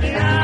Yeah.